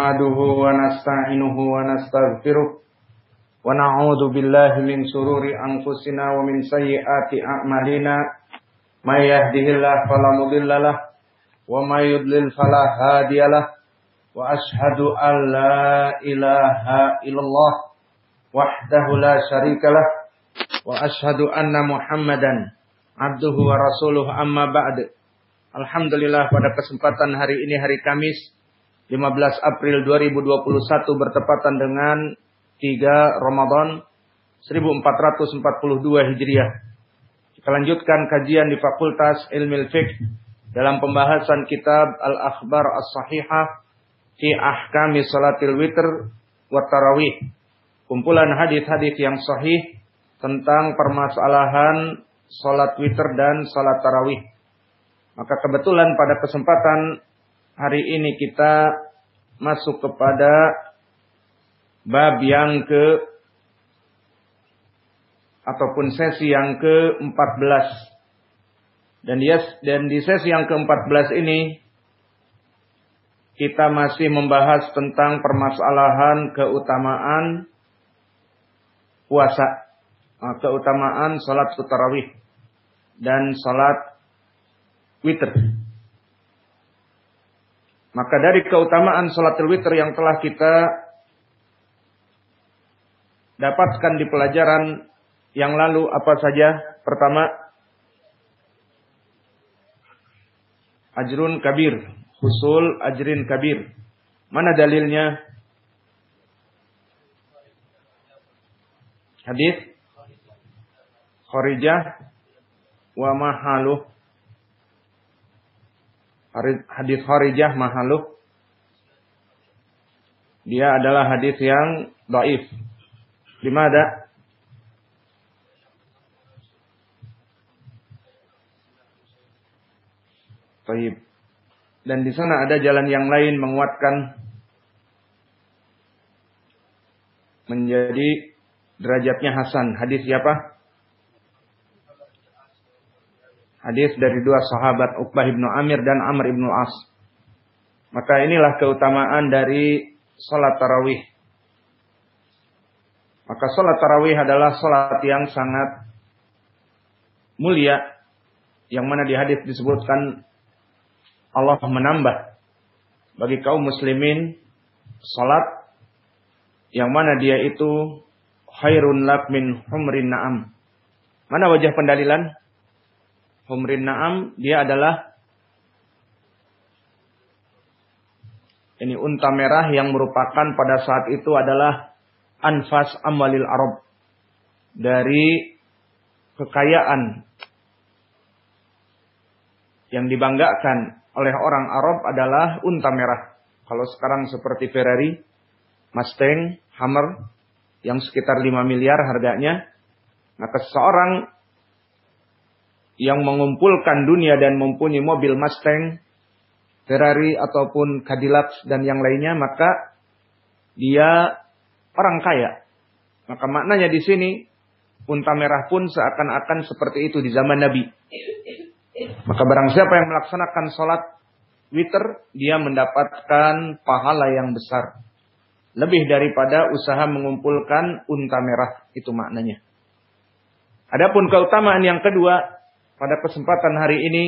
نحمده ونستعينه ونستغفره ونعوذ بالله من شرور أنفسنا ومن سيئات أعمالنا من يهده الله فلا مضل له ومن يضلل فلا هادي له وأشهد أن لا إله إلا الله وحده لا شريك له وأشهد أن محمدا عبده ورسوله أما بعد Alhamdulillah pada kesempatan hari ini hari Kamis 15 April 2021 bertepatan dengan 3 Ramadan 1442 Hijriah. Kita lanjutkan kajian di Fakultas Ilmu Fiqh dalam pembahasan kitab Al-Akhbar As-Sahihah fi Ahkami Salatil Witr wa Tarawih. Kumpulan hadis-hadis yang sahih tentang permasalahan salat witr dan salat tarawih. Maka kebetulan pada kesempatan hari ini kita masuk kepada bab yang ke ataupun sesi yang ke-14. Dan dia dan di sesi yang ke-14 ini kita masih membahas tentang permasalahan keutamaan puasa, keutamaan salat tarawih dan salat witr. Maka dari keutamaan salatul witr yang telah kita dapatkan di pelajaran yang lalu apa saja? Pertama, ajrun kabir, husul ajrin kabir. Mana dalilnya? Hadis Kharijah wa mahaluh hadis Kharijah mahaluh dia adalah hadis yang dhaif. Di mana? Taib. Dan di sana ada jalan yang lain menguatkan menjadi derajatnya Hasan. Hadis siapa? Hadis dari dua sahabat Uqbah ibnu Amir dan Amr ibnu As. Maka inilah keutamaan dari sholat tarawih. Maka sholat tarawih adalah sholat yang sangat mulia. Yang mana di hadis disebutkan Allah menambah bagi kaum muslimin sholat yang mana dia itu khairun lak min humrin na'am. Mana wajah pendalilan? Humrin na'am dia adalah ini unta merah yang merupakan pada saat itu adalah anfas amalil Arab dari kekayaan yang dibanggakan oleh orang Arab adalah unta merah. Kalau sekarang seperti Ferrari, Mustang, Hammer yang sekitar 5 miliar harganya, maka seorang yang mengumpulkan dunia dan mempunyai mobil Mustang, Ferrari ataupun Cadillac dan yang lainnya, maka dia orang kaya. Maka maknanya di sini unta merah pun seakan-akan seperti itu di zaman Nabi. Maka barang siapa yang melaksanakan sholat witir, dia mendapatkan pahala yang besar. Lebih daripada usaha mengumpulkan unta merah. Itu maknanya. Adapun keutamaan yang kedua, pada kesempatan hari ini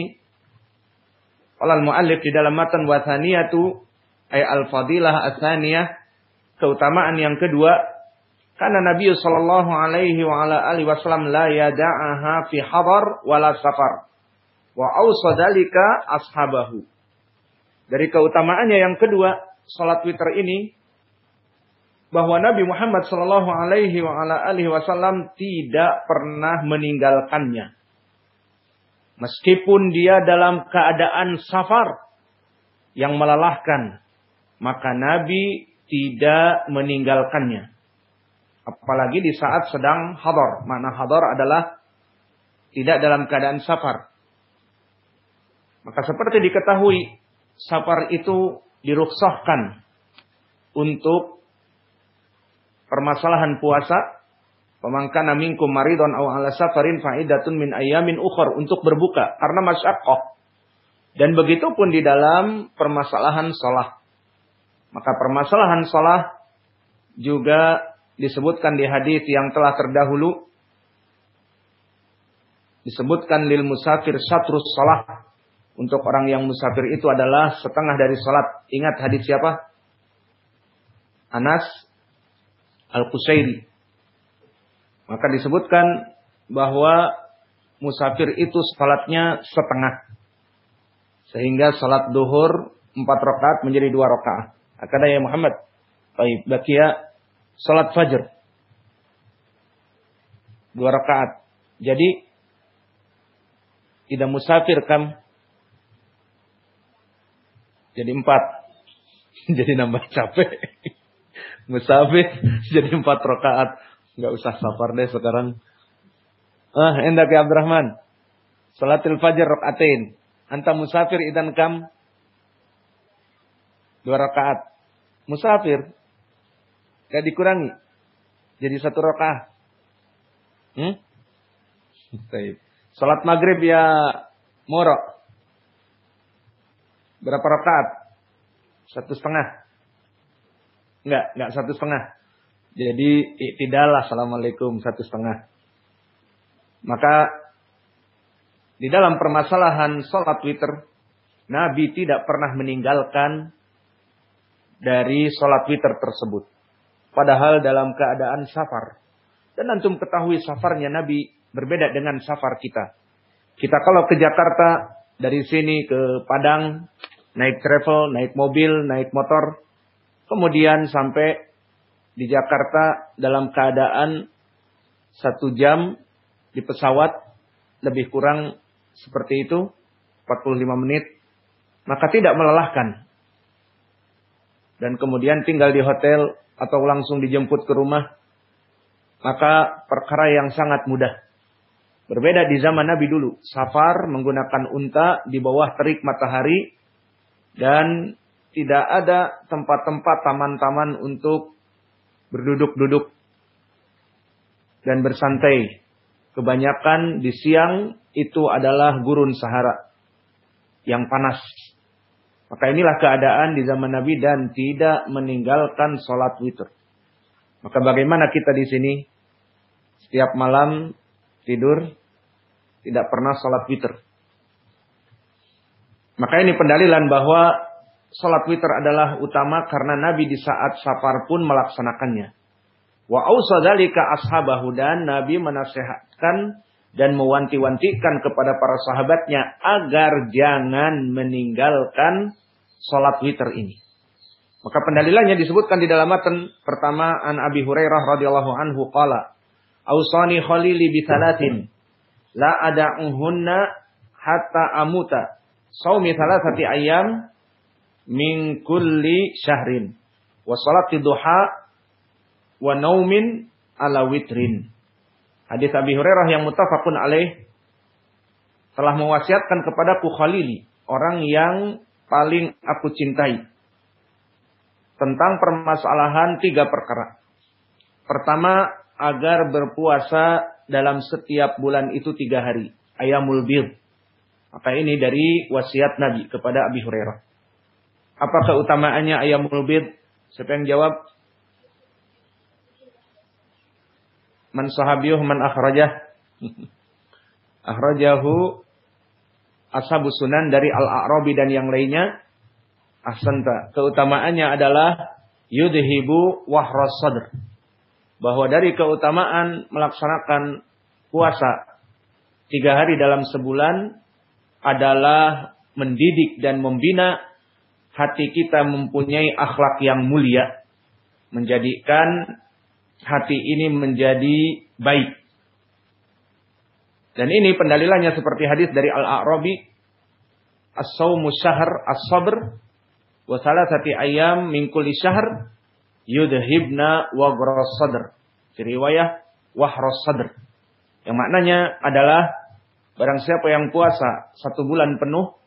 Alal muallif di dalam matan wathaniyatu ay al-fadilah asaniyah keutamaan yang kedua karena Nabi sallallahu alaihi wa ala alihi wasallam la yada'aha fi hadar wala safar. Wa awsadalika ashabahu. Dari keutamaannya yang kedua salat witir ini bahwa Nabi Muhammad sallallahu alaihi wa ala alihi wasallam tidak pernah meninggalkannya Meskipun dia dalam keadaan safar yang melelahkan, maka Nabi tidak meninggalkannya. Apalagi di saat sedang hadar. Makna hadar adalah tidak dalam keadaan safar. Maka seperti diketahui, safar itu diruksahkan untuk permasalahan puasa Pemangkana minkum maridon aw ala safarin fa'idatun min ayamin ukhar untuk berbuka karena masyaqqah. Dan begitu pun di dalam permasalahan salat. Maka permasalahan salah juga disebutkan di hadis yang telah terdahulu disebutkan lil musafir syatrus salah untuk orang yang musafir itu adalah setengah dari salat. Ingat hadis siapa? Anas Al-Qusairi. Maka disebutkan bahwa musafir itu salatnya setengah. Sehingga salat duhur empat rakaat menjadi dua rakaat. Akada ya Muhammad. Baik, bakia salat fajr. Dua rakaat. Jadi tidak musafir kam. Jadi empat. Jadi nambah capek. musafir jadi empat rakaat. Nggak usah safar deh sekarang. Ah, endak ya Abdurrahman. Salatil fajr rakaatain. Anta musafir idan kam dua rakaat. Musafir gak dikurangi. Jadi satu rakaat. Hmm? Baik. Salat maghrib ya moro. Berapa rakaat? Satu setengah. Enggak, enggak satu setengah. Jadi tidaklah assalamualaikum satu setengah. Maka di dalam permasalahan sholat witir, Nabi tidak pernah meninggalkan dari sholat witir tersebut. Padahal dalam keadaan safar. Dan antum ketahui safarnya Nabi berbeda dengan safar kita. Kita kalau ke Jakarta dari sini ke Padang, naik travel, naik mobil, naik motor, kemudian sampai di Jakarta dalam keadaan satu jam di pesawat lebih kurang seperti itu 45 menit maka tidak melelahkan. Dan kemudian tinggal di hotel atau langsung dijemput ke rumah maka perkara yang sangat mudah. Berbeda di zaman Nabi dulu safar menggunakan unta di bawah terik matahari dan tidak ada tempat-tempat taman-taman untuk berduduk-duduk dan bersantai. Kebanyakan di siang itu adalah gurun Sahara yang panas. Maka inilah keadaan di zaman Nabi dan tidak meninggalkan sholat witir. Maka bagaimana kita di sini setiap malam tidur tidak pernah sholat witir. Maka ini pendalilan bahwa Salat witir adalah utama karena Nabi di saat safar pun melaksanakannya. Wa ausadalika ashabahu dan Nabi menasehatkan dan mewanti-wantikan kepada para sahabatnya agar jangan meninggalkan salat witir ini. Maka pendalilannya disebutkan di dalam matan pertama an Abi Hurairah radhiyallahu anhu qala Ausani khalili bi thalathin la ada'uhunna hatta amuta. Saumi thalathati ayyam min kulli syahrin wa salati duha wa naumin ala witrin. Hadis Abi Hurairah yang mutafakun alaih telah mewasiatkan kepadaku Khalili, orang yang paling aku cintai. Tentang permasalahan tiga perkara. Pertama, agar berpuasa dalam setiap bulan itu tiga hari. Ayamul bil. Maka ini dari wasiat Nabi kepada Abi Hurairah. Apa keutamaannya ayam bid? Siapa yang jawab? Man sahabiyuh man akhrajah? Akhrajahu Ashabu Sunan dari Al-A'rabi dan yang lainnya. Ahsanta. Keutamaannya adalah yudhibu wahras sadr. Bahwa dari keutamaan melaksanakan puasa tiga hari dalam sebulan adalah mendidik dan membina hati kita mempunyai akhlak yang mulia. Menjadikan hati ini menjadi baik. Dan ini pendalilannya seperti hadis dari Al-A'rabi. As-sawmu syahr as-sabr. Wa salasati ayam min kulli syahr. Yudhibna wa sadr. Di riwayah sadr. Yang maknanya adalah barang siapa yang puasa satu bulan penuh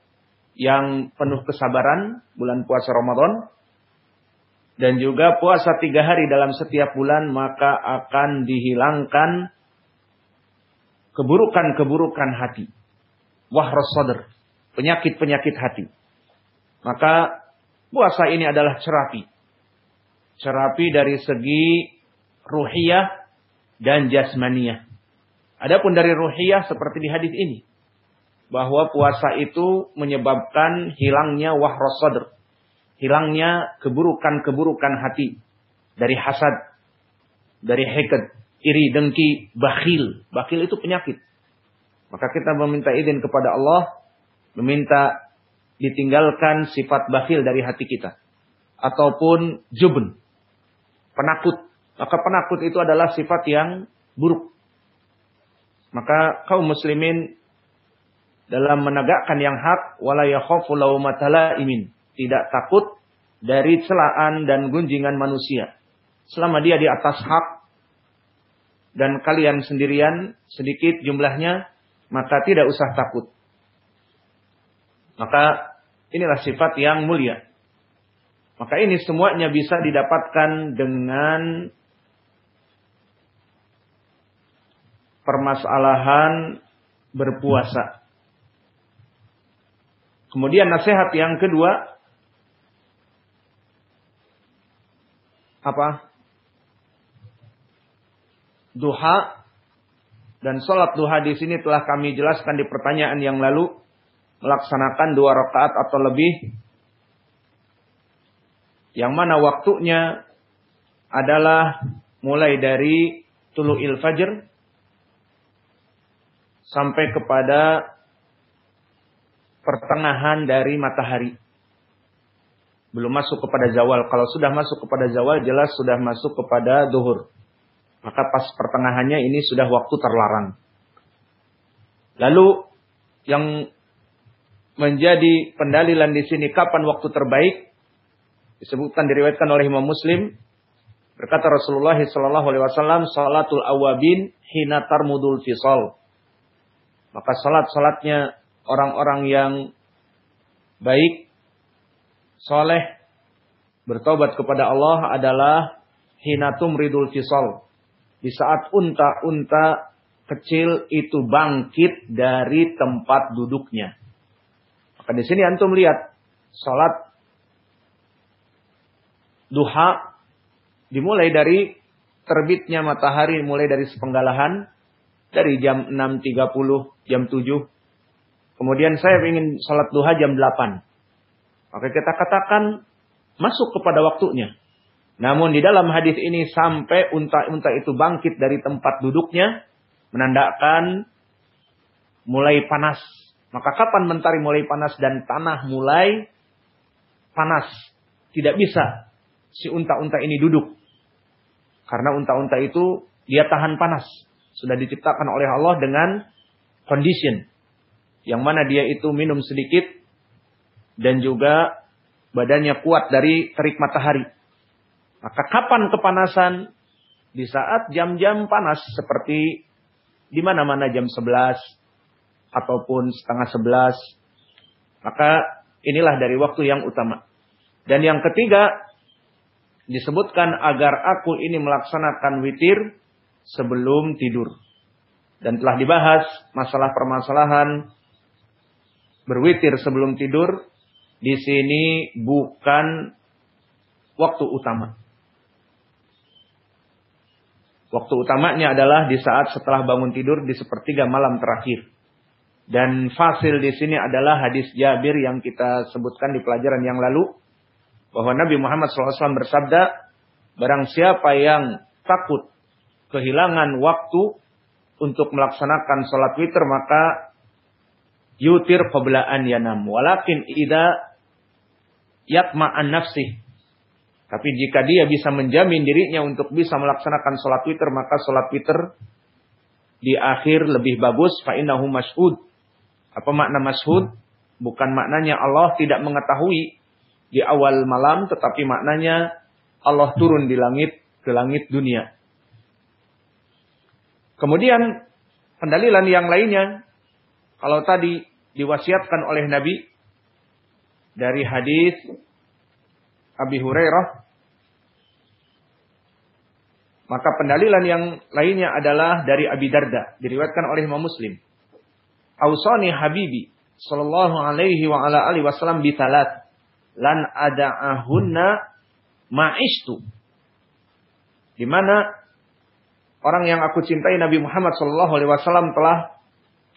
yang penuh kesabaran bulan puasa Ramadan dan juga puasa tiga hari dalam setiap bulan maka akan dihilangkan keburukan-keburukan hati. Wah penyakit-penyakit hati. Maka puasa ini adalah terapi Terapi dari segi ruhiyah dan jasmaniyah. Adapun dari ruhiyah seperti di hadis ini. Bahwa puasa itu menyebabkan hilangnya wahros sadr. Hilangnya keburukan-keburukan hati. Dari hasad. Dari heked. Iri, dengki, bakhil. Bakhil itu penyakit. Maka kita meminta izin kepada Allah. Meminta ditinggalkan sifat bakhil dari hati kita. Ataupun jubun. Penakut. Maka penakut itu adalah sifat yang buruk. Maka kaum muslimin dalam menegakkan yang hak wala yakhafu imin. Tidak takut dari celaan dan gunjingan manusia. Selama dia di atas hak dan kalian sendirian sedikit jumlahnya, maka tidak usah takut. Maka inilah sifat yang mulia. Maka ini semuanya bisa didapatkan dengan permasalahan berpuasa. Kemudian nasihat yang kedua apa? Duha dan sholat duha di sini telah kami jelaskan di pertanyaan yang lalu melaksanakan dua rakaat atau lebih yang mana waktunya adalah mulai dari tulu'il fajr sampai kepada pertengahan dari matahari. Belum masuk kepada zawal. Kalau sudah masuk kepada zawal jelas sudah masuk kepada duhur. Maka pas pertengahannya ini sudah waktu terlarang. Lalu yang menjadi pendalilan di sini kapan waktu terbaik disebutkan diriwayatkan oleh Imam Muslim berkata Rasulullah sallallahu alaihi wasallam salatul awabin hina tarmudul fisal maka salat-salatnya orang-orang yang baik, soleh, bertobat kepada Allah adalah hinatum ridul fisal. Di saat unta-unta kecil itu bangkit dari tempat duduknya. Maka di sini antum lihat salat duha dimulai dari terbitnya matahari mulai dari sepenggalahan dari jam 6.30, jam 7. Kemudian saya ingin sholat duha jam 8. Maka kita katakan masuk kepada waktunya. Namun di dalam hadis ini sampai unta-unta itu bangkit dari tempat duduknya. Menandakan mulai panas. Maka kapan mentari mulai panas dan tanah mulai panas. Tidak bisa si unta-unta ini duduk. Karena unta-unta itu dia tahan panas sudah diciptakan oleh Allah dengan condition yang mana dia itu minum sedikit dan juga badannya kuat dari terik matahari. Maka kapan kepanasan? Di saat jam-jam panas seperti di mana-mana jam 11 ataupun setengah 11. Maka inilah dari waktu yang utama. Dan yang ketiga disebutkan agar aku ini melaksanakan witir sebelum tidur. Dan telah dibahas masalah permasalahan berwitir sebelum tidur di sini bukan waktu utama. Waktu utamanya adalah di saat setelah bangun tidur di sepertiga malam terakhir. Dan fasil di sini adalah hadis Jabir yang kita sebutkan di pelajaran yang lalu. Bahwa Nabi Muhammad SAW bersabda, Barang siapa yang takut kehilangan waktu untuk melaksanakan sholat witir maka yutir qoblaan yanam. Walakin ida yatma'an nafsih. Tapi jika dia bisa menjamin dirinya untuk bisa melaksanakan sholat witir maka sholat witir di akhir lebih bagus. Fa'innahu mashhud. Apa makna mashhud? Bukan maknanya Allah tidak mengetahui di awal malam. Tetapi maknanya Allah turun di langit ke langit dunia. Kemudian pendalilan yang lainnya, kalau tadi diwasiatkan oleh Nabi dari hadis Abi Hurairah, maka pendalilan yang lainnya adalah dari Abi Darda, diriwayatkan oleh Imam Muslim. Ausani Habibi sallallahu alaihi wa ala alihi wasallam bi lan ada'ahunna ma'istu Di mana orang yang aku cintai Nabi Muhammad Shallallahu Alaihi Wasallam telah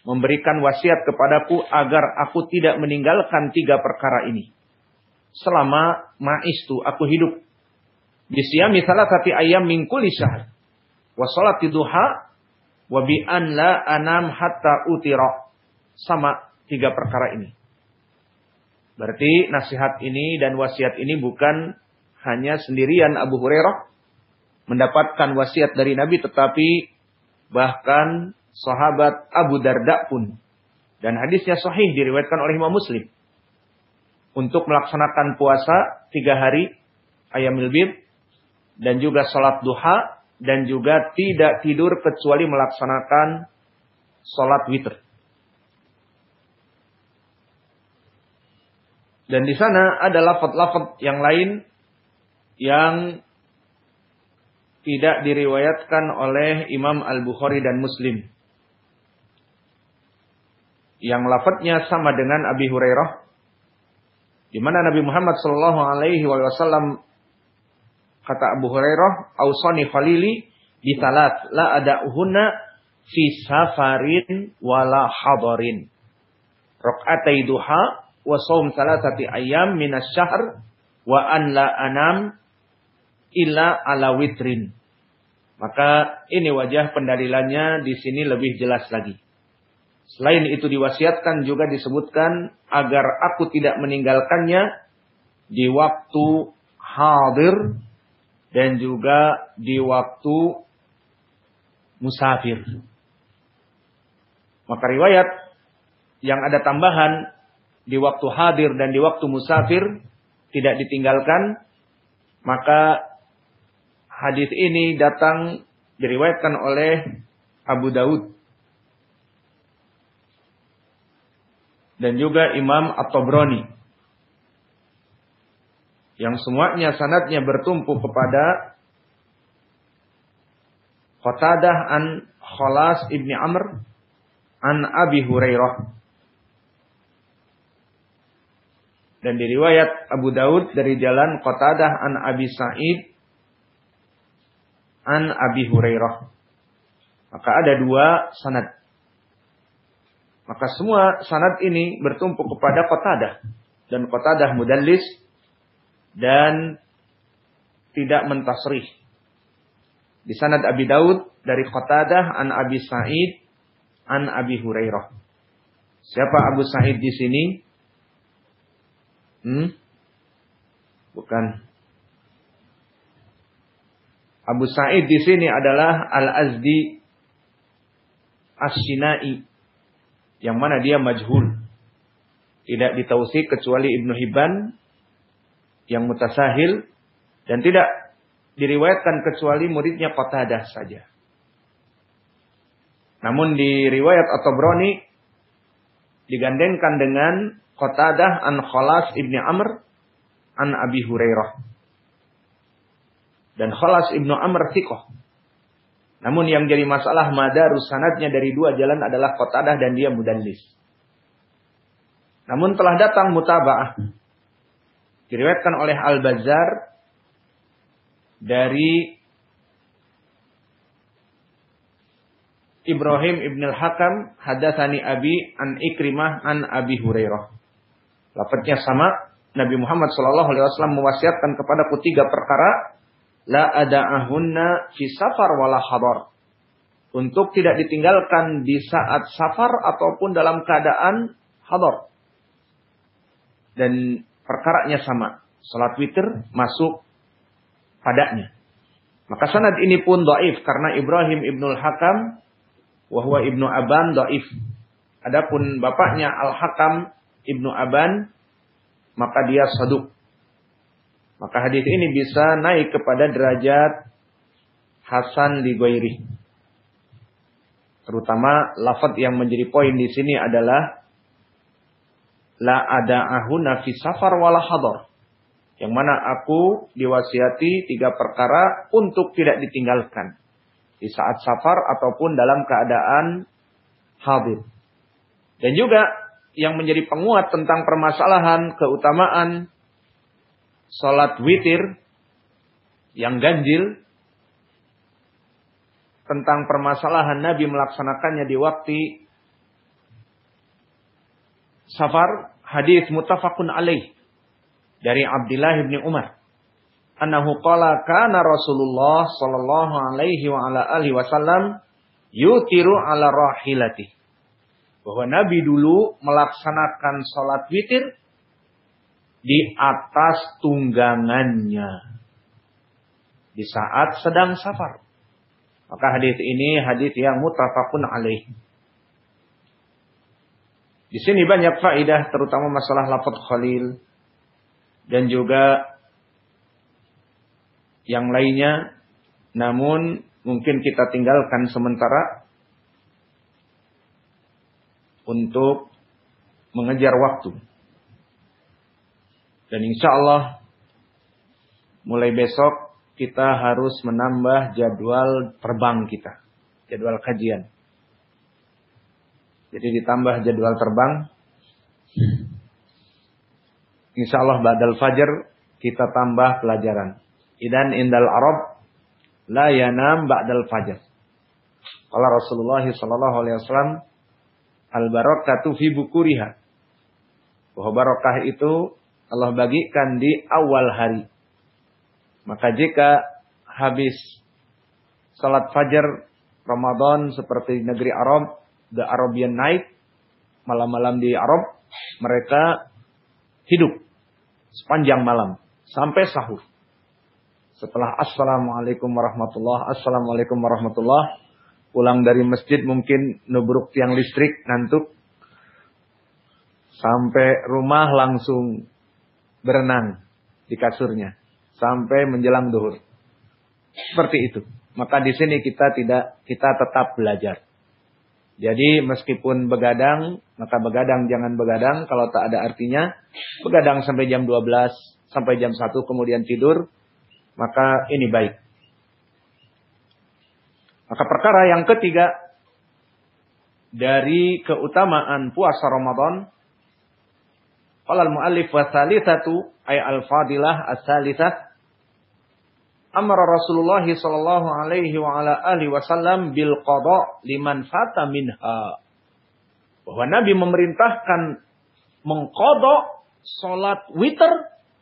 memberikan wasiat kepadaku agar aku tidak meninggalkan tiga perkara ini. Selama ma'istu aku hidup. Bisyami salah satu ayam mingkuli syahr. Wa duha. Wa an la anam hatta utira. Sama tiga perkara ini. Berarti nasihat ini dan wasiat ini bukan hanya sendirian Abu Hurairah mendapatkan wasiat dari Nabi tetapi bahkan sahabat Abu Darda pun. Dan hadisnya sahih diriwayatkan oleh Imam Muslim. Untuk melaksanakan puasa tiga hari ayam bid dan juga sholat duha dan juga tidak tidur kecuali melaksanakan sholat witir. Dan di sana ada lafaz-lafaz yang lain yang tidak diriwayatkan oleh Imam Al-Bukhari dan Muslim yang lafadznya sama dengan Abi Hurairah. Di mana Nabi Muhammad sallallahu alaihi wasallam kata Abu Hurairah ausani khalili di salat la ada uhunna fi safarin wala hadarin. Rakaat duha wa saum salatati ayam minas syahr wa an la anam illa ala witrin. Maka ini wajah pendalilannya di sini lebih jelas lagi Selain itu diwasiatkan juga disebutkan agar aku tidak meninggalkannya di waktu hadir dan juga di waktu musafir. Maka riwayat yang ada tambahan di waktu hadir dan di waktu musafir tidak ditinggalkan, maka hadis ini datang diriwayatkan oleh Abu Daud dan juga Imam At-Tabrani. Yang semuanya sanatnya bertumpu kepada Qatadah an Khalas ibni Amr an Abi Hurairah. Dan diriwayat Abu Daud dari jalan Qatadah an Abi Sa'id an Abi Hurairah. Maka ada dua sanad. Maka semua sanad ini bertumpu kepada Qatadah dan Qatadah mudallis dan tidak mentasrih. Di sanad Abi Daud dari Qatadah an Abi Sa'id an Abi Hurairah. Siapa Abu Sa'id di sini? Hmm? Bukan. Abu Sa'id di sini adalah Al-Azdi As-Sinai yang mana dia majhul. Tidak ditausik kecuali Ibnu Hibban yang mutasahil dan tidak diriwayatkan kecuali muridnya Qatadah saja. Namun di riwayat At-Tabrani digandengkan dengan Qatadah an Khalas ibni Amr an Abi Hurairah. Dan Khalas ibnu Amr thiqah. Namun yang jadi masalah madarus sanadnya dari dua jalan adalah Qatadah dan dia mudallis. Namun telah datang mutaba'ah. Diriwayatkan oleh Al-Bazzar dari Ibrahim ibn al-Hakam hadatsani Abi an Ikrimah an Abi Hurairah. Lafadznya sama. Nabi Muhammad sallallahu alaihi wasallam mewasiatkan kepadaku tiga perkara la ada'ahunna fi safar wala hadar. Untuk tidak ditinggalkan di saat safar ataupun dalam keadaan hadar. Dan perkaranya sama. Salat witir masuk padanya. Maka sanad ini pun doif karena Ibrahim ibnul Hakam wahwa ibnu Aban doif. Adapun bapaknya Al Hakam ibnu Aban maka dia saduk. Maka hadis ini bisa naik kepada derajat Hasan li Ghairi. Terutama lafaz yang menjadi poin di sini adalah la ada ahuna fi safar wala hadar. Yang mana aku diwasiati tiga perkara untuk tidak ditinggalkan. Di saat safar ataupun dalam keadaan hadir. Dan juga yang menjadi penguat tentang permasalahan keutamaan salat witir yang ganjil tentang permasalahan Nabi melaksanakannya di waktu safar hadis mutafakun alaih dari Abdullah bin Umar. Annahu qala kana Rasulullah sallallahu alaihi wa ala alihi wasallam yutiru ala rahilati. Bahwa Nabi dulu melaksanakan salat witir di atas tunggangannya di saat sedang safar. Maka hadis ini hadis yang mutafakun alaih. Di sini banyak faidah terutama masalah lafaz khalil dan juga yang lainnya namun mungkin kita tinggalkan sementara untuk mengejar waktu. Dan insya Allah mulai besok kita harus menambah jadwal terbang kita. Jadwal kajian. Jadi ditambah jadwal terbang. Insya Allah badal fajar kita tambah pelajaran. Idan indal Arab la yanam ba'dal fajar. Kalau Rasulullah sallallahu alaihi wasallam al barakatu fi bukuriha. Bahwa barokah itu Allah bagikan di awal hari. Maka jika habis salat fajar Ramadan seperti negeri Arab, the Arabian night, malam-malam di Arab, mereka hidup sepanjang malam sampai sahur. Setelah Assalamualaikum warahmatullah, Assalamualaikum warahmatullah, pulang dari masjid mungkin nubruk tiang listrik, ngantuk, sampai rumah langsung berenang di kasurnya sampai menjelang duhur. Seperti itu. Maka di sini kita tidak kita tetap belajar. Jadi meskipun begadang, maka begadang jangan begadang kalau tak ada artinya. Begadang sampai jam 12, sampai jam 1 kemudian tidur, maka ini baik. Maka perkara yang ketiga dari keutamaan puasa Ramadan Qala al-muallif wa satu ay al-fadilah as-salisah amara Rasulullah sallallahu alaihi wa ala alihi wasallam bil qada liman fata minha. Bahwa Nabi memerintahkan mengkodok salat witir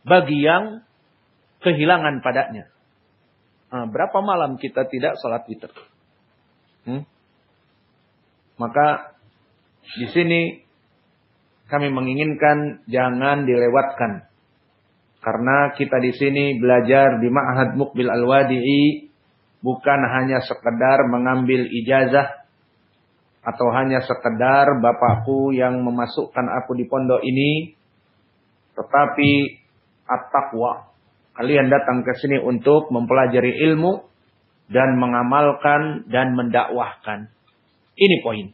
bagi yang kehilangan padanya. Nah, berapa malam kita tidak salat witir? Hmm? Maka di sini kami menginginkan jangan dilewatkan. Karena kita di sini belajar di Ma'had Mukbil Al-Wadi'i bukan hanya sekedar mengambil ijazah atau hanya sekedar bapakku yang memasukkan aku di pondok ini tetapi at-taqwa. Kalian datang ke sini untuk mempelajari ilmu dan mengamalkan dan mendakwahkan. Ini poin.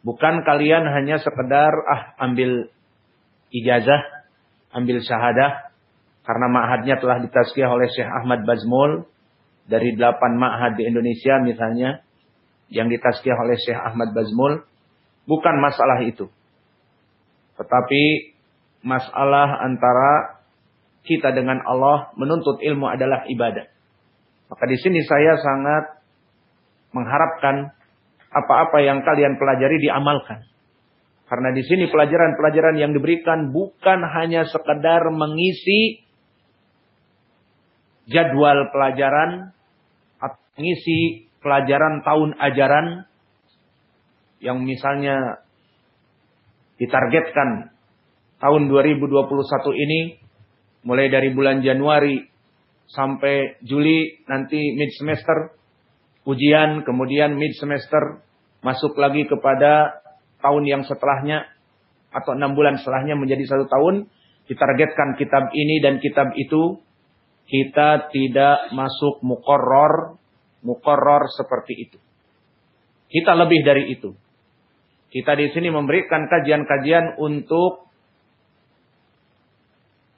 Bukan kalian hanya sekedar ah ambil ijazah, ambil syahadah karena ma'hadnya telah ditazkiyah oleh Syekh Ahmad Bazmul dari delapan ma'had di Indonesia misalnya yang ditazkiyah oleh Syekh Ahmad Bazmul bukan masalah itu. Tetapi masalah antara kita dengan Allah menuntut ilmu adalah ibadah. Maka di sini saya sangat mengharapkan apa-apa yang kalian pelajari diamalkan. Karena di sini pelajaran-pelajaran yang diberikan bukan hanya sekedar mengisi jadwal pelajaran atau mengisi pelajaran tahun ajaran yang misalnya ditargetkan tahun 2021 ini mulai dari bulan Januari sampai Juli nanti mid semester ujian, kemudian mid semester masuk lagi kepada tahun yang setelahnya atau enam bulan setelahnya menjadi satu tahun, ditargetkan kitab ini dan kitab itu, kita tidak masuk mukoror, mukoror seperti itu. Kita lebih dari itu. Kita di sini memberikan kajian-kajian untuk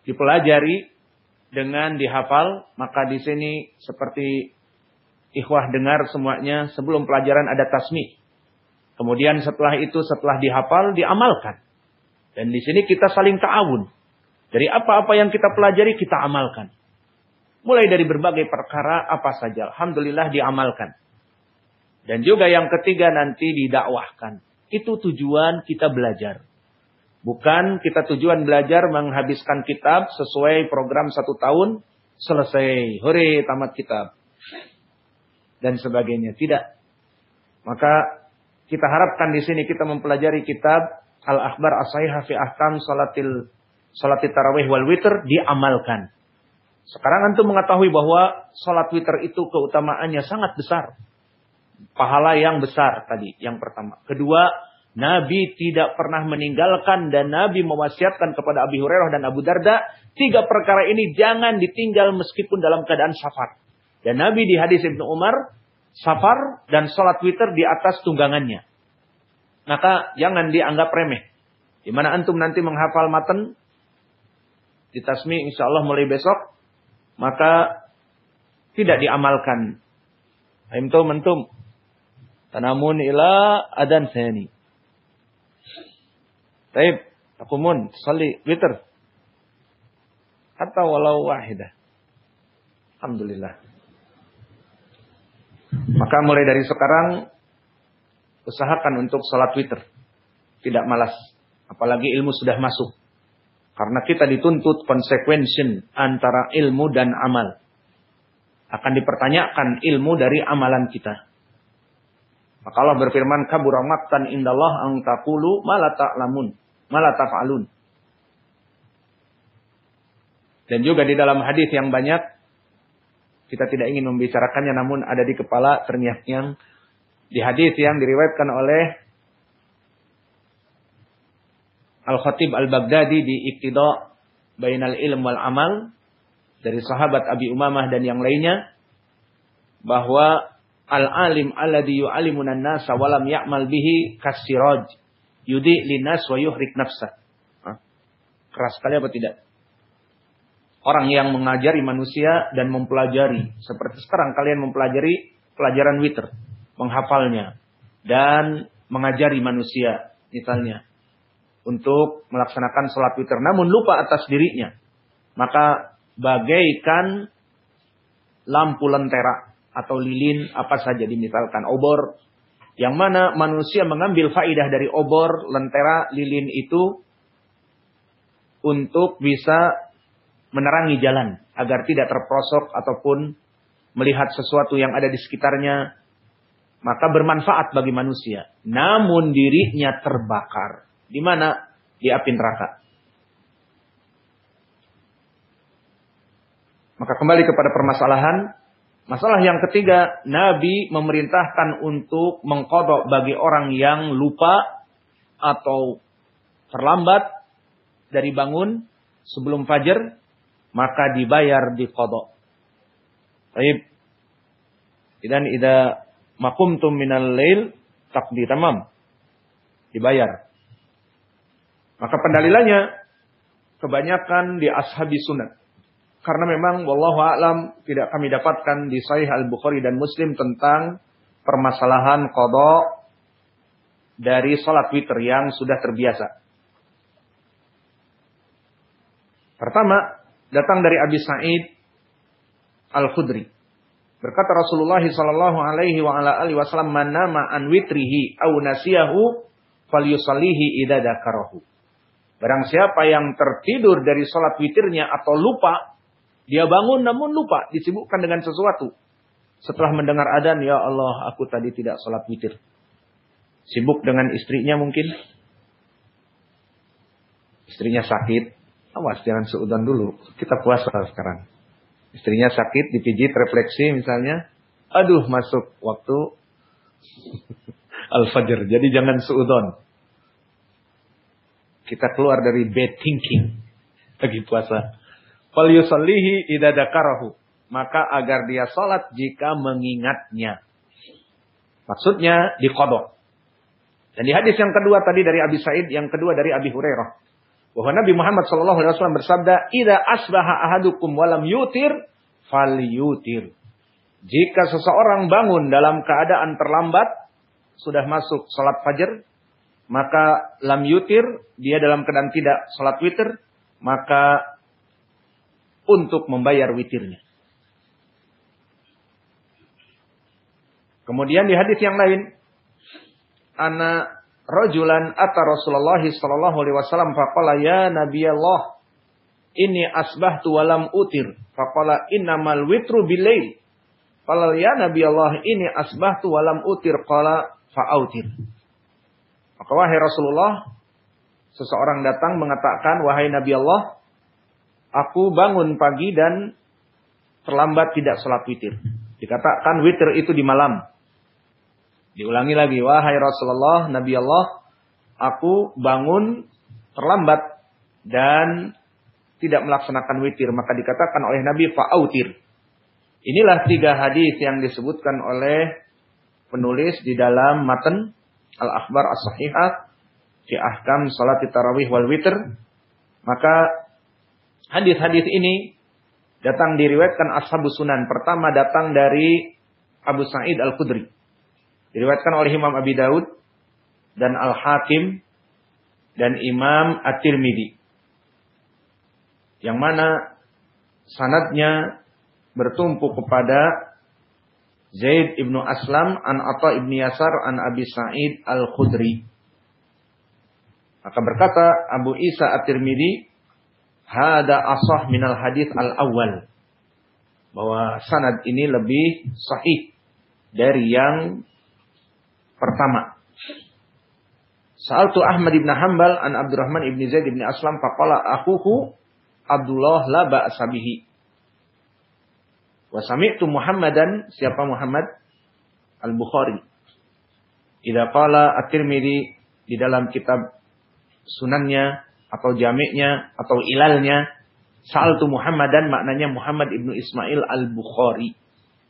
dipelajari dengan dihafal, maka di sini seperti ikhwah dengar semuanya sebelum pelajaran ada tasmi. Kemudian setelah itu setelah dihafal diamalkan. Dan di sini kita saling ta'awun. Dari apa-apa yang kita pelajari kita amalkan. Mulai dari berbagai perkara apa saja. Alhamdulillah diamalkan. Dan juga yang ketiga nanti didakwahkan. Itu tujuan kita belajar. Bukan kita tujuan belajar menghabiskan kitab sesuai program satu tahun, selesai, hore tamat kitab. Dan sebagainya. Tidak. Maka kita harapkan di sini kita mempelajari kitab Al-Akhbar As-Sahihah fi Ahkam Salatil Salatil Tarawih wal Witr diamalkan. Sekarang antum mengetahui bahwa salat witr itu keutamaannya sangat besar. Pahala yang besar tadi, yang pertama. Kedua, Nabi tidak pernah meninggalkan dan Nabi mewasiatkan kepada Abi Hurairah dan Abu Darda, tiga perkara ini jangan ditinggal meskipun dalam keadaan safar. Dan Nabi di hadis Ibnu Umar, safar dan sholat witir di atas tunggangannya. Maka jangan dianggap remeh. Di mana antum nanti menghafal matan di tasmi insya Allah mulai besok, maka tidak diamalkan. Aimtum mentum. Tanamun ila adan sani. Taib, takumun, salli witr. Hatta walau wahidah. Alhamdulillah. Maka mulai dari sekarang usahakan untuk salat witr. Tidak malas. Apalagi ilmu sudah masuk. Karena kita dituntut konsekuensi antara ilmu dan amal. Akan dipertanyakan ilmu dari amalan kita. Maka Allah berfirman, kabura maktan indallah ang taqulu ma la ta'lamun, ma la taf'alun. Dan juga di dalam hadis yang banyak kita tidak ingin membicarakannya namun ada di kepala ternyata yang di hadis yang diriwayatkan oleh Al-Khatib Al-Baghdadi di Iqtida Bainal Ilm wal Amal dari sahabat Abi Umamah dan yang lainnya bahwa Al-alim alladhi yu'alimunan nasa walam ya'mal bihi kasiraj. Yudi linas wa yuhrik nafsa. Keras sekali apa tidak? Orang yang mengajari manusia dan mempelajari. Seperti sekarang kalian mempelajari pelajaran witr. Menghafalnya. Dan mengajari manusia. Misalnya. Untuk melaksanakan sholat witr. Namun lupa atas dirinya. Maka bagaikan lampu lentera atau lilin apa saja dimisalkan obor yang mana manusia mengambil faidah dari obor, lentera, lilin itu untuk bisa menerangi jalan agar tidak terprosok ataupun melihat sesuatu yang ada di sekitarnya maka bermanfaat bagi manusia. Namun dirinya terbakar. Di mana? Di api neraka. Maka kembali kepada permasalahan. Masalah yang ketiga, Nabi memerintahkan untuk mengkodok bagi orang yang lupa atau terlambat dari bangun sebelum fajar, maka dibayar di kodok. Baik. Dan ida makumtum minal lail takdi tamam. Dibayar. Maka pendalilannya kebanyakan di ashabi sunat. Karena memang wallahu alam tidak kami dapatkan di Sahih Al-Bukhari dan Muslim tentang permasalahan qada dari salat witir yang sudah terbiasa. Pertama, datang dari Abi Sa'id Al-Khudri. Berkata Rasulullah sallallahu alaihi wa ala alihi wasallam, "Man nama an witrihi aw nasiyahu falyusallihi idza dzakarahu." Barang siapa yang tertidur dari salat witirnya atau lupa, dia bangun namun lupa, disibukkan dengan sesuatu. Setelah mendengar adan, ya Allah, aku tadi tidak sholat witir. Sibuk dengan istrinya mungkin. Istrinya sakit. Awas, jangan seudan dulu. Kita puasa sekarang. Istrinya sakit, dipijit, refleksi misalnya. Aduh, masuk waktu Al-Fajr. Jadi jangan seudon. Kita keluar dari bad thinking. Lagi puasa. Idza dzakarahu. Maka agar dia salat jika mengingatnya. Maksudnya dikodok. Dan di hadis yang kedua tadi dari Abi Said, yang kedua dari Abi Hurairah. Bahwa Nabi Muhammad SAW bersabda, Ida asbaha ahadukum walam yutir, fal yutir. Jika seseorang bangun dalam keadaan terlambat, sudah masuk salat fajar, maka lam yutir, dia dalam keadaan tidak salat witir, maka untuk membayar witirnya. Kemudian di hadis yang lain, ana rajulan ata Rasulullah sallallahu alaihi wasallam faqala ya Nabi Allah ini asbahtu walam utir. Faqala innamal witru bilail qala ya Nabi Allah ini asbahtu walam utir. Qala fa'autir. Maka wahai Rasulullah seseorang datang mengatakan wahai Nabi Allah aku bangun pagi dan terlambat tidak sholat witir. Dikatakan witir itu di malam Diulangi lagi, wahai Rasulullah, Nabi Allah, aku bangun terlambat dan tidak melaksanakan witir. Maka dikatakan oleh Nabi, fa'autir. Inilah tiga hadis yang disebutkan oleh penulis di dalam matan Al-Akhbar As-Sahihah fi ahkam salat tarawih wal witr. Maka hadis-hadis ini datang diriwayatkan ashabus sunan. Pertama datang dari Abu Sa'id Al-Khudri Diriwayatkan oleh Imam Abi Daud dan Al-Hakim dan Imam At-Tirmidzi. Yang mana sanadnya bertumpu kepada Zaid ibnu Aslam an Atta ibni Yasar an Abi Sa'id Al-Khudri. Maka berkata Abu Isa At-Tirmidzi, "Hada asah minal hadis al-awwal." Bahwa sanad ini lebih sahih dari yang pertama. Sa'altu Ahmad ibn Hanbal an Abdurrahman ibn Zaid ibn Aslam faqala akuhu Abdullah la ba'sa bihi. Wa sami'tu Muhammadan siapa Muhammad Al-Bukhari. Idza qala At-Tirmidzi di dalam kitab sunannya atau jamiknya atau ilalnya Sa'altu Muhammadan maknanya Muhammad ibnu Ismail Al-Bukhari.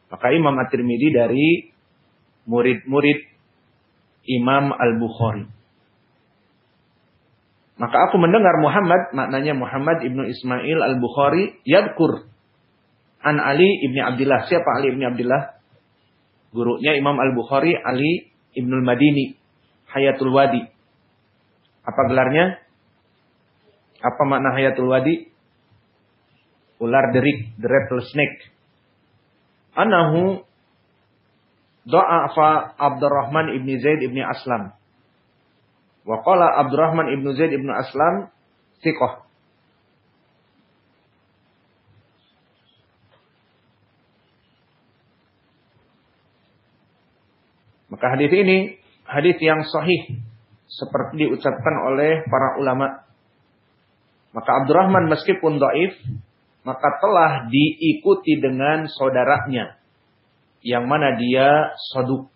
Maka Imam At-Tirmidzi dari murid-murid Imam Al-Bukhari. Maka aku mendengar Muhammad, maknanya Muhammad ibnu Ismail Al-Bukhari, yadkur an Ali ibni Abdullah. Siapa Ali ibni Abdullah? Gurunya Imam Al-Bukhari, Ali ibnu Madini, Hayatul Wadi. Apa gelarnya? Apa makna Hayatul Wadi? Ular derik, the rattlesnake. Anahu Do'afa Abdurrahman ibni Zaid ibni Aslam. Wa qala Abdurrahman ibnu Zaid ibnu Aslam thiqah. Maka hadis ini hadis yang sahih seperti diucapkan oleh para ulama. Maka Abdurrahman meskipun dhaif maka telah diikuti dengan saudaranya yang mana dia saduk.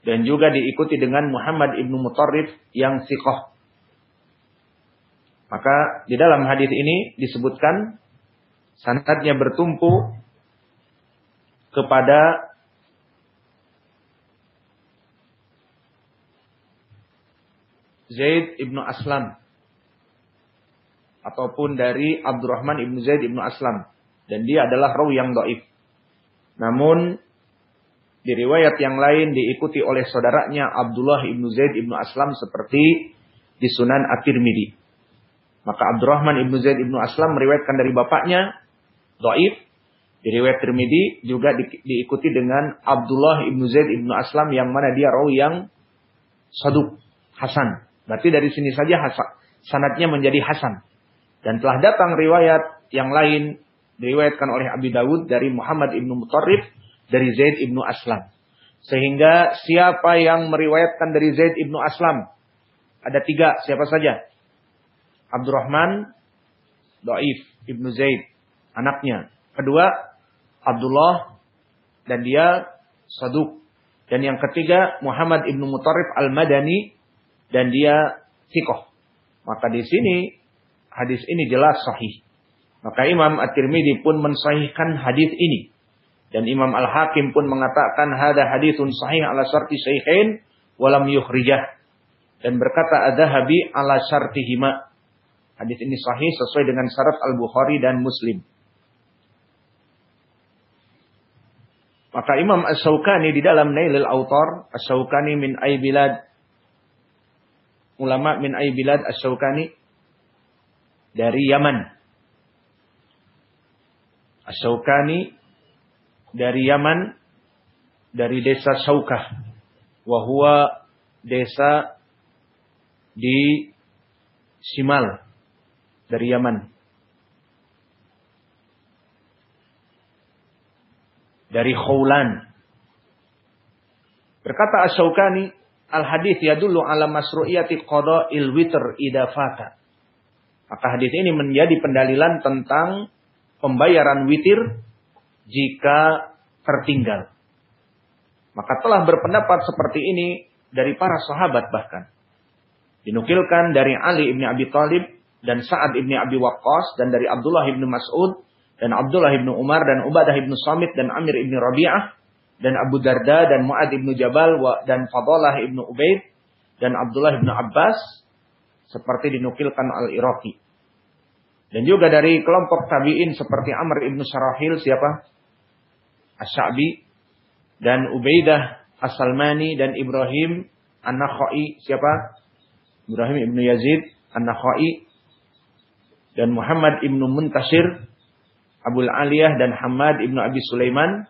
Dan juga diikuti dengan Muhammad ibnu Mutarrif yang sikoh. Maka di dalam hadis ini disebutkan sanadnya bertumpu kepada Zaid ibnu Aslam ataupun dari Abdurrahman ibnu Zaid ibnu Aslam dan dia adalah rawi yang doif. Namun di riwayat yang lain diikuti oleh saudaranya Abdullah ibnu Zaid ibnu Aslam seperti di Sunan At-Tirmidzi. Maka Abdurrahman ibnu Zaid ibnu Aslam meriwayatkan dari bapaknya Doif. Di riwayat Tirmidzi juga di, diikuti dengan Abdullah ibnu Zaid ibnu Aslam yang mana dia rawi yang saduk Hasan. Berarti dari sini saja hasan, sanatnya menjadi Hasan. Dan telah datang riwayat yang lain diriwayatkan oleh Abi Dawud dari Muhammad ibnu Mutarrif dari Zaid ibnu Aslam. Sehingga siapa yang meriwayatkan dari Zaid ibnu Aslam ada tiga siapa saja? Abdurrahman, Daif ibnu Zaid anaknya. Kedua Abdullah dan dia Saduk. Dan yang ketiga Muhammad ibnu Mutarrif al-Madani dan dia Sikoh. Maka di sini hadis ini jelas sahih. Maka Imam At-Tirmidzi pun mensahihkan hadis ini. Dan Imam Al-Hakim pun mengatakan hada hadithun sahih ala syarti syaihain walam yukhrijah. Dan berkata Adzahabi ala syartihima. Hadis ini sahih sesuai dengan syarat Al-Bukhari dan Muslim. Maka Imam As-Sawkani di dalam Nailil Autor, As-Sawkani min Aybilad ulama min Aybilad As-Sawkani dari Yaman. Asyaukani dari Yaman dari desa Saukah. Wahua desa di Simal dari Yaman. Dari Khawlan. Berkata Asyaukani, Al-hadis yadullu ala masru'iyati qada'il witr idafata. Maka hadis ini menjadi pendalilan tentang pembayaran witir jika tertinggal. Maka telah berpendapat seperti ini dari para sahabat bahkan. Dinukilkan dari Ali ibni Abi Thalib dan Sa'ad ibni Abi Waqqas dan dari Abdullah ibni Mas'ud dan Abdullah ibni Umar dan Ubadah ibni Samit dan Amir ibni Rabi'ah dan Abu Darda dan Muad ibnu Jabal dan Fadalah ibnu Ubaid dan Abdullah ibnu Abbas seperti dinukilkan al-Iraqi. Dan juga dari kelompok tabi'in seperti Amr ibnu Sarahil siapa? As-Sa'bi dan Ubaidah As-Salmani dan Ibrahim An-Nakhai siapa? Ibrahim ibnu Yazid An-Nakhai dan Muhammad ibnu Muntashir Abu Aliyah dan Hamad ibnu Abi Sulaiman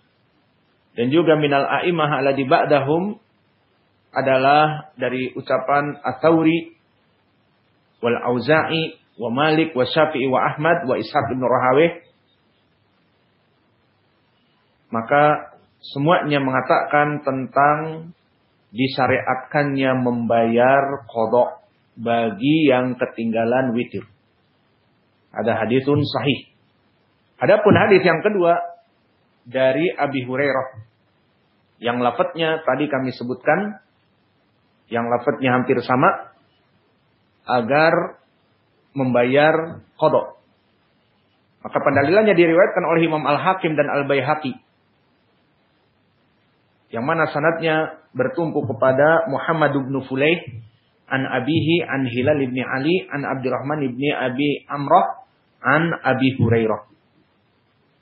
dan juga minal a'imah alladhi ba'dahum adalah dari ucapan At-Tawri wal Auza'i wa Malik wa Syafi'i wa Ahmad wa Ishaq bin Rahawih. Maka semuanya mengatakan tentang disyariatkannya membayar kodok bagi yang ketinggalan witir. Ada hadithun sahih. Adapun hadis yang kedua dari Abi Hurairah. Yang lafadznya tadi kami sebutkan. Yang lafadznya hampir sama. Agar membayar kodok. Maka pendalilannya diriwayatkan oleh Imam Al-Hakim dan Al-Bayhaqi. Yang mana sanatnya bertumpu kepada Muhammad bin Fulayh an abihi an Hilal ibn Ali an Abdurrahman ibn Abi Amrah an Abi Hurairah.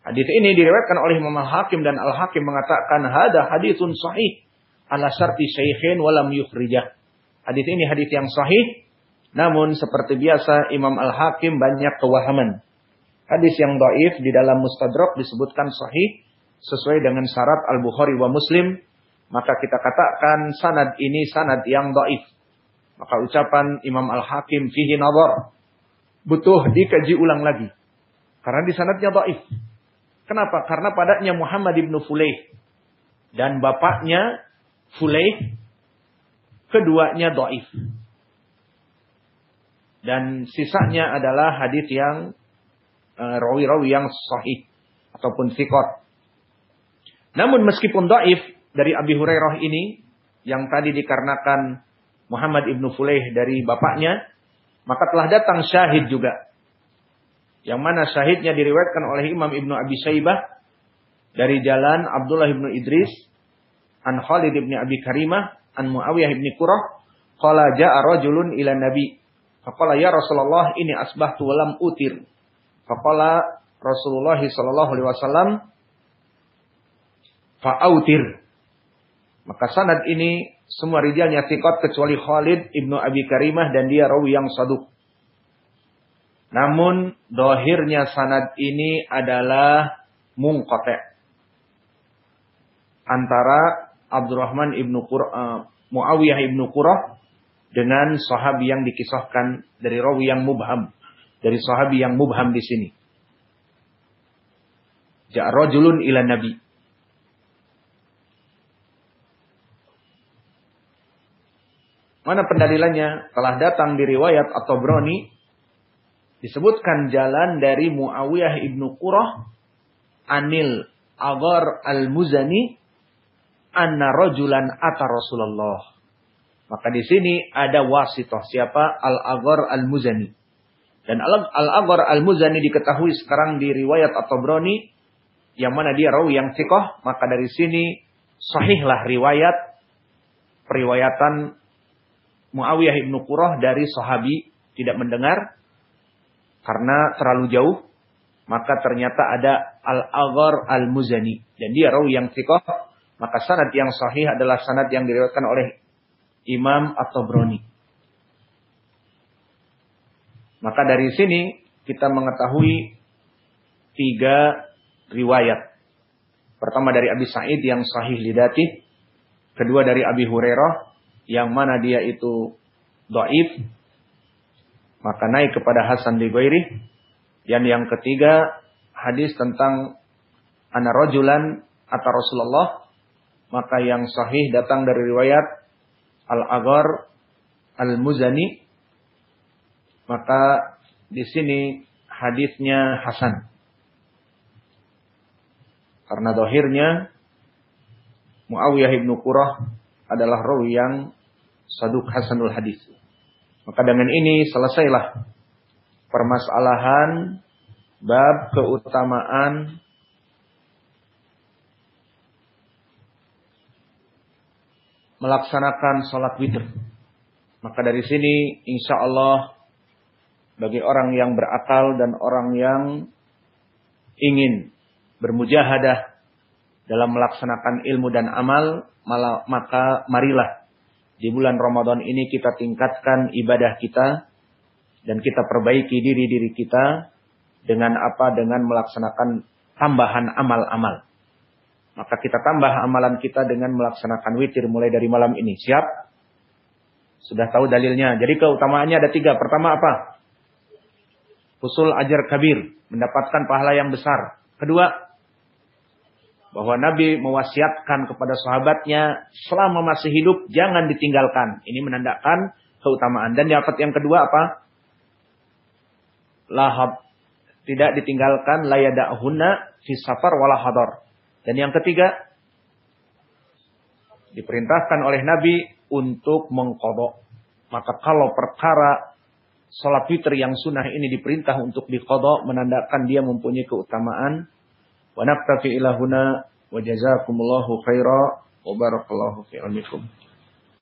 Hadis ini diriwayatkan oleh Imam Al-Hakim dan Al-Hakim mengatakan hada haditsun sahih ala syarti syaikhin walam yukhrijah. Hadis ini hadis yang sahih namun seperti biasa Imam Al-Hakim banyak kewahaman. Hadis yang dhaif di dalam Mustadrak disebutkan sahih sesuai dengan syarat Al-Bukhari wa Muslim, maka kita katakan sanad ini sanad yang dhaif. Maka ucapan Imam Al-Hakim fihi nazar butuh dikaji ulang lagi. Karena di sanadnya dhaif. Kenapa? Karena padanya Muhammad ibn Fulayh. Dan bapaknya Fulayh. Keduanya do'if. Dan sisanya adalah hadis yang eh, rawi-rawi yang sahih. Ataupun sikot. Namun meskipun do'if dari Abi Hurairah ini. Yang tadi dikarenakan Muhammad ibn Fulayh dari bapaknya. Maka telah datang syahid juga yang mana syahidnya diriwayatkan oleh Imam Ibnu Abi Saibah dari jalan Abdullah Ibnu Idris an Khalid Ibnu Abi Karimah an Muawiyah Ibnu Qurrah qala ja'a rajulun ila nabi faqala ya Rasulullah ini asbahtu wa lam utir. Faqala Rasulullah sallallahu alaihi wasallam fa'autir maka sanad ini semua rijalnya thiqat kecuali Khalid Ibnu Abi Karimah dan dia rawi yang saduk namun dohirnya sanad ini adalah mungkote. Antara Abdurrahman ibnu Qur uh, Muawiyah ibnu Qurah dengan sahabi yang dikisahkan dari rawi yang mubham. Dari sahabi yang mubham di sini. Ja'rajulun ila nabi. Mana pendalilannya? Telah datang di riwayat atau broni disebutkan jalan dari Muawiyah ibnu Qurah anil Agar al-Muzani anna rajulan ata Rasulullah. Maka di sini ada wasitoh. Siapa? Al-Agar al-Muzani. Dan Al-Agar al-Muzani diketahui sekarang di riwayat atau broni yang mana dia rawi yang sikoh, maka dari sini sahihlah riwayat periwayatan Muawiyah ibnu Qurah dari sahabi tidak mendengar karena terlalu jauh, maka ternyata ada Al-Aghar Al-Muzani. Dan dia rawi yang sikoh, maka sanad yang sahih adalah sanad yang diriwayatkan oleh Imam atau Broni. Maka dari sini kita mengetahui tiga riwayat. Pertama dari Abi Sa'id yang sahih lidati. Kedua dari Abi Hurairah yang mana dia itu do'if. Maka naik kepada Hasan di Ghairi. Dan yang ketiga hadis tentang ana rojulan atau Rasulullah. Maka yang sahih datang dari riwayat Al-Aghar Al-Muzani. Maka di sini hadisnya Hasan. Karena dohirnya Muawiyah ibnu Qurah adalah rawi yang saduk hasanul hadis. Maka dengan ini selesailah permasalahan bab keutamaan melaksanakan sholat witir. Maka dari sini insya Allah bagi orang yang berakal dan orang yang ingin bermujahadah dalam melaksanakan ilmu dan amal, maka marilah di bulan Ramadan ini kita tingkatkan ibadah kita dan kita perbaiki diri-diri kita dengan apa? Dengan melaksanakan tambahan amal-amal. Maka kita tambah amalan kita dengan melaksanakan witir mulai dari malam ini. Siap? Sudah tahu dalilnya. Jadi keutamaannya ada tiga. Pertama apa? Usul ajar kabir. Mendapatkan pahala yang besar. Kedua, bahwa Nabi mewasiatkan kepada sahabatnya selama masih hidup jangan ditinggalkan. Ini menandakan keutamaan. Dan dapat yang kedua apa? Lahab tidak ditinggalkan layadahuna fi safar wala hadar. Dan yang ketiga diperintahkan oleh Nabi untuk mengkodok. Maka kalau perkara sholat witr yang sunnah ini diperintah untuk dikodok menandakan dia mempunyai keutamaan Wa naktafi ila huna wa jazakumullahu khaira wa barakallahu fi ilmikum.